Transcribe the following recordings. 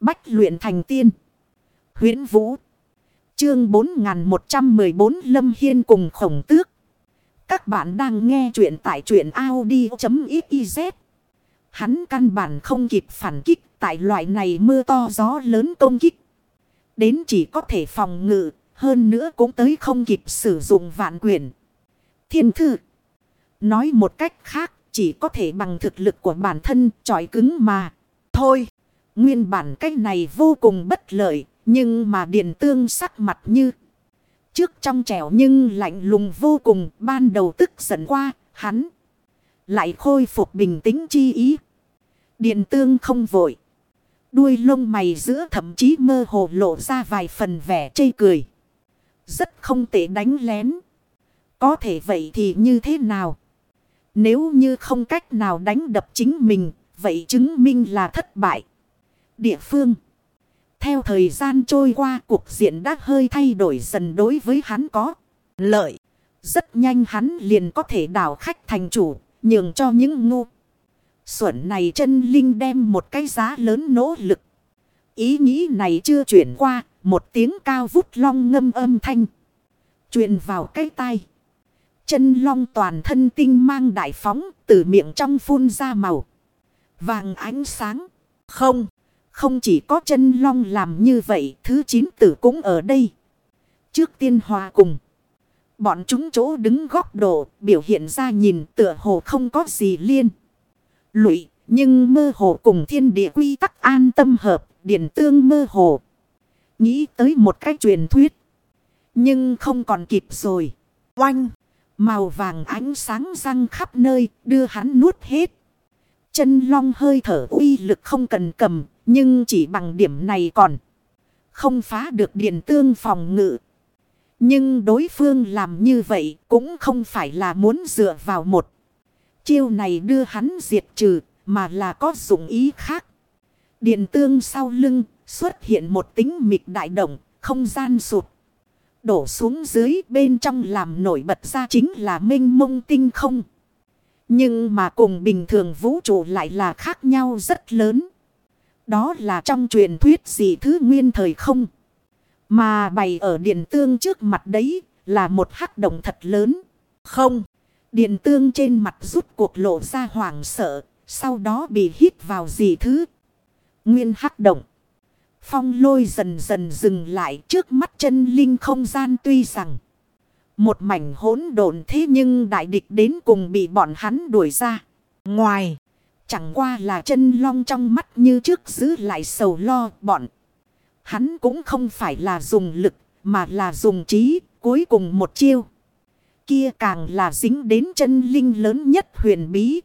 Bách luyện thành tiên. huyễn Vũ. Chương 4114 Lâm Hiên cùng khổng tước. Các bạn đang nghe truyện tại truyện Audi.xyz. Hắn căn bản không kịp phản kích tại loại này mưa to gió lớn công kích. Đến chỉ có thể phòng ngự, hơn nữa cũng tới không kịp sử dụng vạn quyền. Thiên thư. Nói một cách khác, chỉ có thể bằng thực lực của bản thân trọi cứng mà. Thôi, nguyên bản cách này vô cùng bất lợi, nhưng mà Điền tương sắc mặt như. Trước trong trẻo nhưng lạnh lùng vô cùng, ban đầu tức giận qua, hắn. Lại khôi phục bình tĩnh chi ý. Điền tương không vội. Đuôi lông mày giữa thậm chí mơ hồ lộ ra vài phần vẻ chây cười. Rất không tệ đánh lén. Có thể vậy thì như thế nào? Nếu như không cách nào đánh đập chính mình, vậy chứng minh là thất bại. Địa phương. Theo thời gian trôi qua cuộc diện đã hơi thay đổi dần đối với hắn có lợi. Rất nhanh hắn liền có thể đảo khách thành chủ, nhường cho những ngu. Xuẩn này chân linh đem một cái giá lớn nỗ lực. Ý nghĩ này chưa chuyển qua, một tiếng cao vút long ngâm âm thanh. truyền vào cái tai. Chân long toàn thân tinh mang đại phóng, từ miệng trong phun ra màu. Vàng ánh sáng. Không, không chỉ có chân long làm như vậy, thứ chín tử cũng ở đây. Trước tiên hòa cùng. Bọn chúng chỗ đứng góc độ, biểu hiện ra nhìn tựa hồ không có gì liên lụy, nhưng mơ hồ cùng thiên địa quy tắc an tâm hợp, điển tương mơ hồ. Nghĩ tới một cách truyền thuyết. Nhưng không còn kịp rồi. Oanh! Màu vàng ánh sáng răng khắp nơi, đưa hắn nuốt hết. Chân long hơi thở uy lực không cần cầm, nhưng chỉ bằng điểm này còn. Không phá được điện tương phòng ngự. Nhưng đối phương làm như vậy cũng không phải là muốn dựa vào một. Chiêu này đưa hắn diệt trừ, mà là có dụng ý khác. Điện tương sau lưng, xuất hiện một tính mịt đại động, không gian sụt. Đổ xuống dưới bên trong làm nổi bật ra chính là minh mông tinh không. Nhưng mà cùng bình thường vũ trụ lại là khác nhau rất lớn. Đó là trong truyền thuyết gì thứ nguyên thời không. Mà bày ở điện tương trước mặt đấy là một hắc động thật lớn. Không. Điện tương trên mặt rút cuộc lộ ra hoảng sợ. Sau đó bị hít vào gì thứ. Nguyên hắc động. Phong lôi dần dần dừng lại trước mắt chân linh không gian tuy rằng. Một mảnh hỗn độn thế nhưng đại địch đến cùng bị bọn hắn đuổi ra. Ngoài. Chẳng qua là chân long trong mắt như trước giữ lại sầu lo bọn. Hắn cũng không phải là dùng lực mà là dùng trí cuối cùng một chiêu kia càng là dính đến chân linh lớn nhất huyền bí.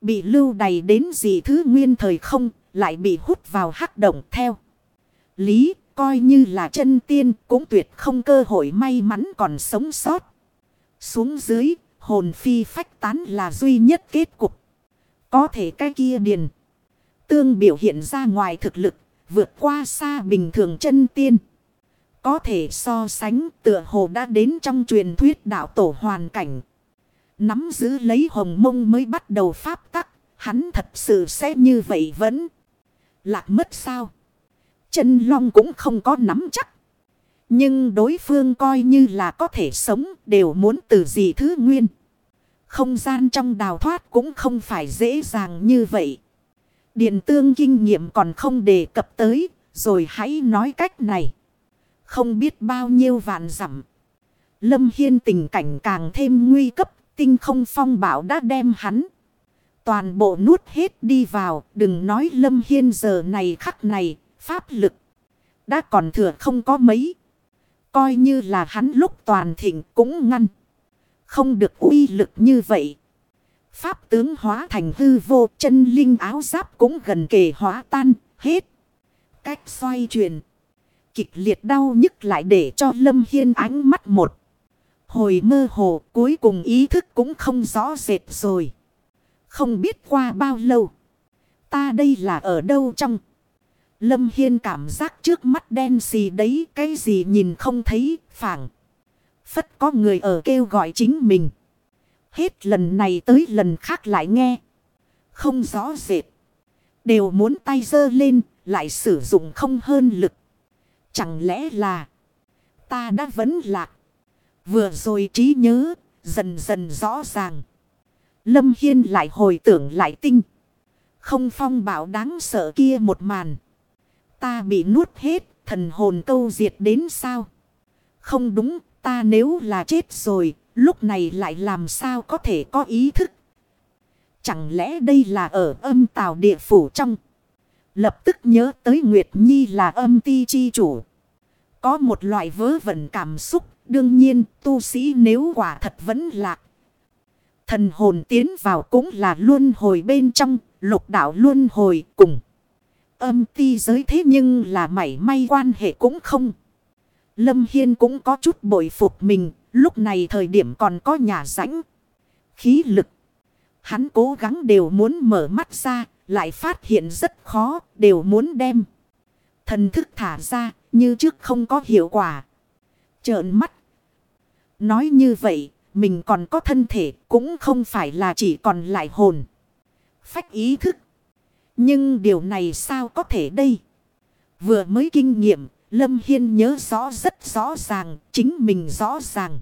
Bị lưu đầy đến gì thứ nguyên thời không, lại bị hút vào hắc động theo. Lý, coi như là chân tiên cũng tuyệt không cơ hội may mắn còn sống sót. Xuống dưới, hồn phi phách tán là duy nhất kết cục. Có thể cái kia điền. Tương biểu hiện ra ngoài thực lực, vượt qua xa bình thường chân tiên. Có thể so sánh tựa hồ đã đến trong truyền thuyết đạo tổ hoàn cảnh. Nắm giữ lấy hồng mông mới bắt đầu pháp tắc. Hắn thật sự sẽ như vậy vẫn. Lạc mất sao? Chân long cũng không có nắm chắc. Nhưng đối phương coi như là có thể sống đều muốn từ gì thứ nguyên. Không gian trong đào thoát cũng không phải dễ dàng như vậy. Điện tương kinh nghiệm còn không đề cập tới, rồi hãy nói cách này. Không biết bao nhiêu vạn dặm Lâm Hiên tình cảnh càng thêm nguy cấp. Tinh không phong bảo đã đem hắn. Toàn bộ nuốt hết đi vào. Đừng nói Lâm Hiên giờ này khắc này. Pháp lực. Đã còn thừa không có mấy. Coi như là hắn lúc toàn thịnh cũng ngăn. Không được uy lực như vậy. Pháp tướng hóa thành hư vô, chân linh áo giáp cũng gần kề hóa tan, hết. Cách xoay chuyển kịch liệt đau nhức lại để cho Lâm Hiên ánh mắt một. Hồi mơ hồ, cuối cùng ý thức cũng không rõ rệt rồi. Không biết qua bao lâu. Ta đây là ở đâu trong. Lâm Hiên cảm giác trước mắt đen xì đấy, cái gì nhìn không thấy, phảng. Phất có người ở kêu gọi chính mình. Hết lần này tới lần khác lại nghe. Không rõ rệt. Đều muốn tay dơ lên lại sử dụng không hơn lực. Chẳng lẽ là ta đã vấn lạc. Vừa rồi trí nhớ, dần dần rõ ràng. Lâm Hiên lại hồi tưởng lại tinh. Không phong bảo đáng sợ kia một màn. Ta bị nuốt hết, thần hồn câu diệt đến sao? Không đúng, ta nếu là chết rồi, lúc này lại làm sao có thể có ý thức? Chẳng lẽ đây là ở âm tào địa phủ trong? Lập tức nhớ tới Nguyệt Nhi là âm ti chi chủ. Có một loại vớ vẩn cảm xúc, đương nhiên tu sĩ nếu quả thật vẫn lạc. Thần hồn tiến vào cũng là luân hồi bên trong, lục đạo luân hồi cùng. Âm ti giới thế nhưng là mảy may quan hệ cũng không. Lâm Hiên cũng có chút bội phục mình, lúc này thời điểm còn có nhà rãnh. Khí lực. Hắn cố gắng đều muốn mở mắt ra, lại phát hiện rất khó, đều muốn đem. Thần thức thả ra, như trước không có hiệu quả. Trợn mắt. Nói như vậy, mình còn có thân thể, cũng không phải là chỉ còn lại hồn. Phách ý thức. Nhưng điều này sao có thể đây? Vừa mới kinh nghiệm, Lâm Hiên nhớ rõ rất rõ ràng, chính mình rõ ràng.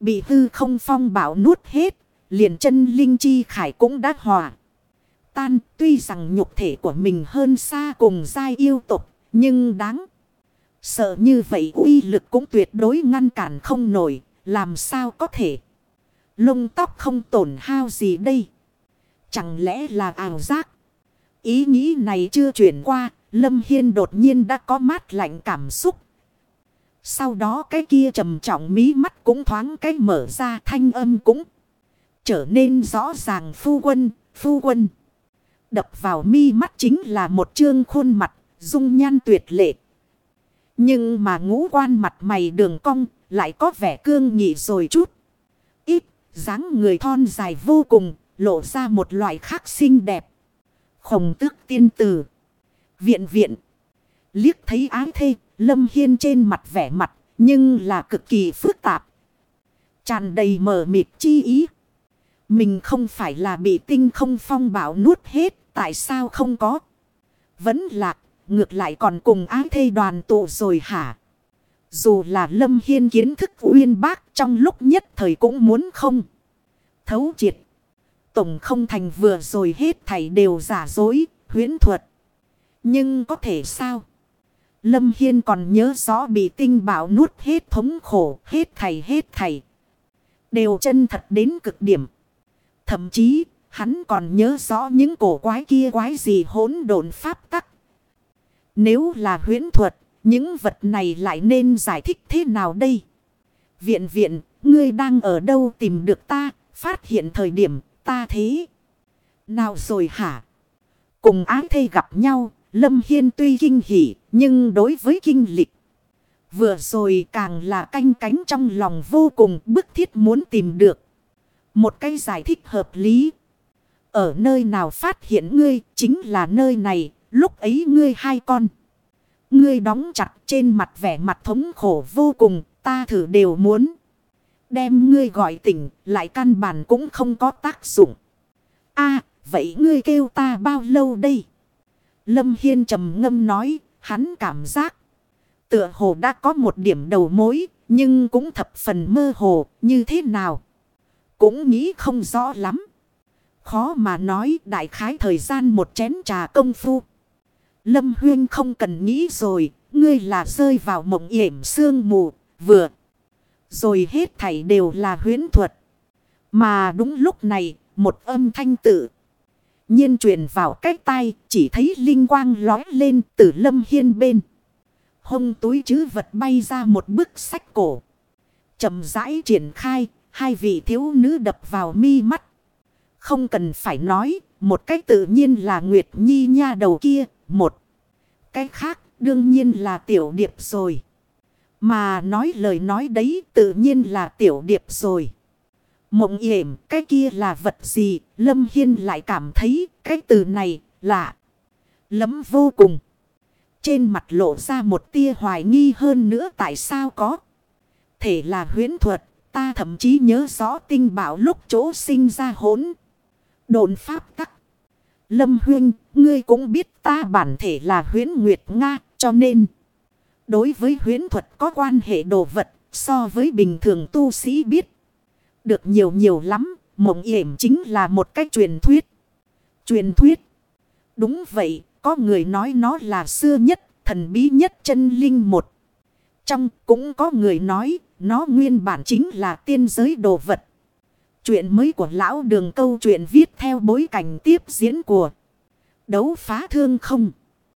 Bị hư không phong bảo nuốt hết, liền chân linh chi khải cũng đã hòa. Tan, tuy rằng nhục thể của mình hơn xa cùng giai yêu tục, nhưng đáng. Sợ như vậy uy lực cũng tuyệt đối ngăn cản không nổi, làm sao có thể. Lông tóc không tổn hao gì đây. Chẳng lẽ là ảo giác. Ý nghĩ này chưa chuyển qua, Lâm Hiên đột nhiên đã có mát lạnh cảm xúc. Sau đó cái kia trầm trọng mí mắt cũng thoáng cái mở ra thanh âm cũng trở nên rõ ràng phu quân, phu quân. Đập vào mi mắt chính là một chương khuôn mặt, dung nhan tuyệt lệ. Nhưng mà ngũ quan mặt mày đường cong lại có vẻ cương nghị rồi chút. Ít, dáng người thon dài vô cùng, lộ ra một loại khác xinh đẹp. Khổng tước tiên tử. Viện viện. Liếc thấy ái thê, lâm hiên trên mặt vẻ mặt, nhưng là cực kỳ phức tạp. Tràn đầy mờ mịt chi ý. Mình không phải là bị tinh không phong bảo nuốt hết, tại sao không có? Vẫn lạc, ngược lại còn cùng ái thê đoàn tụ rồi hả? Dù là lâm hiên kiến thức uyên bác trong lúc nhất thời cũng muốn không. Thấu triệt. Tổng không thành vừa rồi hết thảy đều giả dối, huyễn thuật. Nhưng có thể sao? Lâm Hiên còn nhớ rõ bị tinh bảo nuốt hết thống khổ, hết thảy hết thảy. Đều chân thật đến cực điểm. Thậm chí, hắn còn nhớ rõ những cổ quái kia quái gì hỗn độn pháp tắc. Nếu là huyễn thuật, những vật này lại nên giải thích thế nào đây? Viện viện, ngươi đang ở đâu tìm được ta, phát hiện thời điểm ta thế. Nào rồi hả? Cùng ái Thê gặp nhau, Lâm Hiên tuy kinh hỉ, nhưng đối với kinh lịch. Vừa rồi càng là canh cánh trong lòng vô cùng bức thiết muốn tìm được. Một cái giải thích hợp lý. Ở nơi nào phát hiện ngươi chính là nơi này, lúc ấy ngươi hai con. Ngươi đóng chặt trên mặt vẻ mặt thống khổ vô cùng, ta thử đều muốn. Đem ngươi gọi tỉnh, lại căn bản cũng không có tác dụng. a vậy ngươi kêu ta bao lâu đây? Lâm Hiên trầm ngâm nói, hắn cảm giác. Tựa hồ đã có một điểm đầu mối, nhưng cũng thập phần mơ hồ, như thế nào? Cũng nghĩ không rõ lắm. Khó mà nói đại khái thời gian một chén trà công phu. Lâm Huyên không cần nghĩ rồi, ngươi là rơi vào mộng yểm sương mù, vừa. Rồi hết thảy đều là huyến thuật. Mà đúng lúc này, một âm thanh tự nhiên truyền vào cách tay, chỉ thấy linh quang lói lên từ lâm hiên bên. Hông túi chứ vật bay ra một bức sách cổ. chậm rãi triển khai, hai vị thiếu nữ đập vào mi mắt. Không cần phải nói, một cách tự nhiên là Nguyệt Nhi nha đầu kia, một cái khác đương nhiên là tiểu điệp rồi. Mà nói lời nói đấy tự nhiên là tiểu điệp rồi. Mộng yểm cái kia là vật gì Lâm Hiên lại cảm thấy cái từ này là lấm vô cùng. Trên mặt lộ ra một tia hoài nghi hơn nữa tại sao có. Thể là huyến thuật ta thậm chí nhớ rõ tinh bảo lúc chỗ sinh ra hỗn. Độn pháp tắc. Lâm Huyên, ngươi cũng biết ta bản thể là huyến Nguyệt Nga, cho nên. Đối với huyến thuật có quan hệ đồ vật, so với bình thường tu sĩ biết. Được nhiều nhiều lắm, mộng yểm chính là một cách truyền thuyết. Truyền thuyết. Đúng vậy, có người nói nó là xưa nhất, thần bí nhất chân linh một. Trong cũng có người nói, nó nguyên bản chính là tiên giới đồ vật. Chuyện mới của lão đường câu chuyện viết theo bối cảnh tiếp diễn của đấu phá thương không.